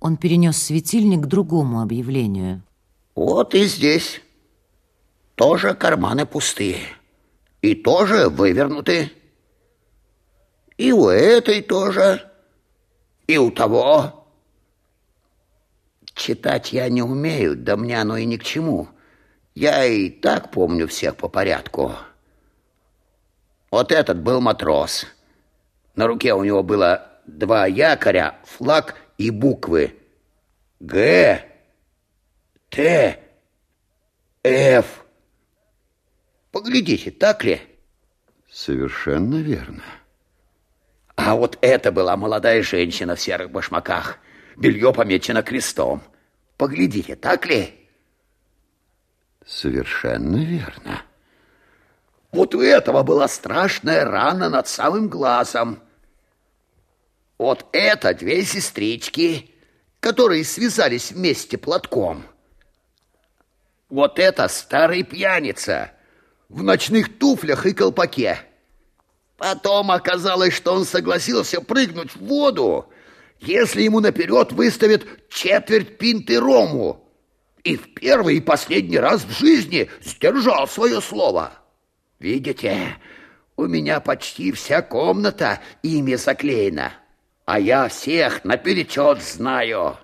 Он перенес светильник к другому объявлению. Вот и здесь тоже карманы пустые. И тоже вывернуты. И у этой тоже, и у того. Читать я не умею, да мне оно и ни к чему. Я и так помню всех по порядку. Вот этот был матрос. На руке у него было два якоря, флаг и буквы. Г, Т, Ф. Поглядите, так ли? Совершенно верно. А вот это была молодая женщина в серых башмаках. Белье помечено крестом. Поглядите, так ли? Совершенно верно. Вот у этого была страшная рана над самым глазом. Вот это две сестрички, которые связались вместе платком. Вот это старый пьяница в ночных туфлях и колпаке. Потом оказалось, что он согласился прыгнуть в воду, если ему наперед выставят четверть пинты рому. И в первый и последний раз в жизни сдержал свое слово. Видите, у меня почти вся комната ими заклеена, а я всех наперечет знаю.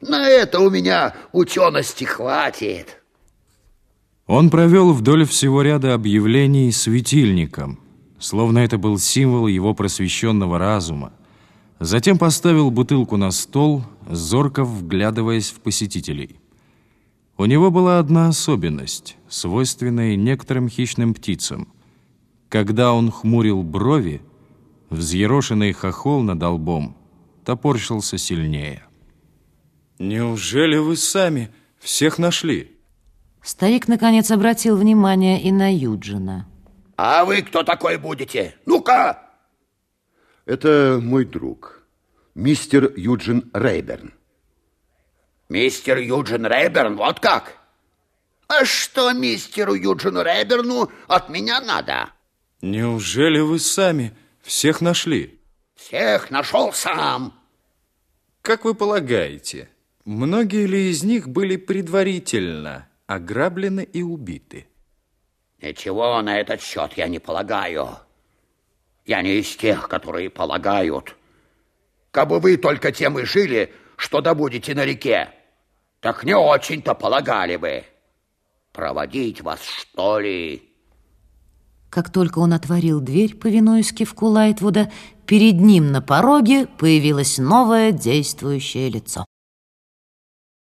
На это у меня учености хватит. Он провел вдоль всего ряда объявлений светильником – словно это был символ его просвещенного разума. Затем поставил бутылку на стол, зорко вглядываясь в посетителей. У него была одна особенность, свойственная некоторым хищным птицам. Когда он хмурил брови, взъерошенный хохол над лбом топорщился сильнее. «Неужели вы сами всех нашли?» Старик, наконец, обратил внимание и на Юджина. А вы кто такой будете? Ну-ка! Это мой друг, мистер Юджин Рейберн. Мистер Юджин Рейберн, вот как? А что мистеру Юджину Рейберну от меня надо? Неужели вы сами всех нашли? Всех нашел сам. Как вы полагаете, многие ли из них были предварительно ограблены и убиты? Ничего на этот счет я не полагаю. Я не из тех, которые полагают. Кабы вы только тем и жили, что добудете на реке, так не очень-то полагали бы. Проводить вас, что ли? Как только он отворил дверь, повинуясь кивку Лайтвуда, перед ним на пороге появилось новое действующее лицо.